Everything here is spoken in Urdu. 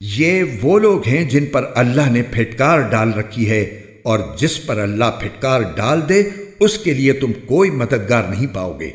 یہ وہ لوگ ہیں جن پر اللہ نے پھٹکار ڈال رکھی ہے اور جس پر اللہ پھٹکار ڈال دے، اس کے لیے تم کوئی مددگار نہیں پاؤ گے۔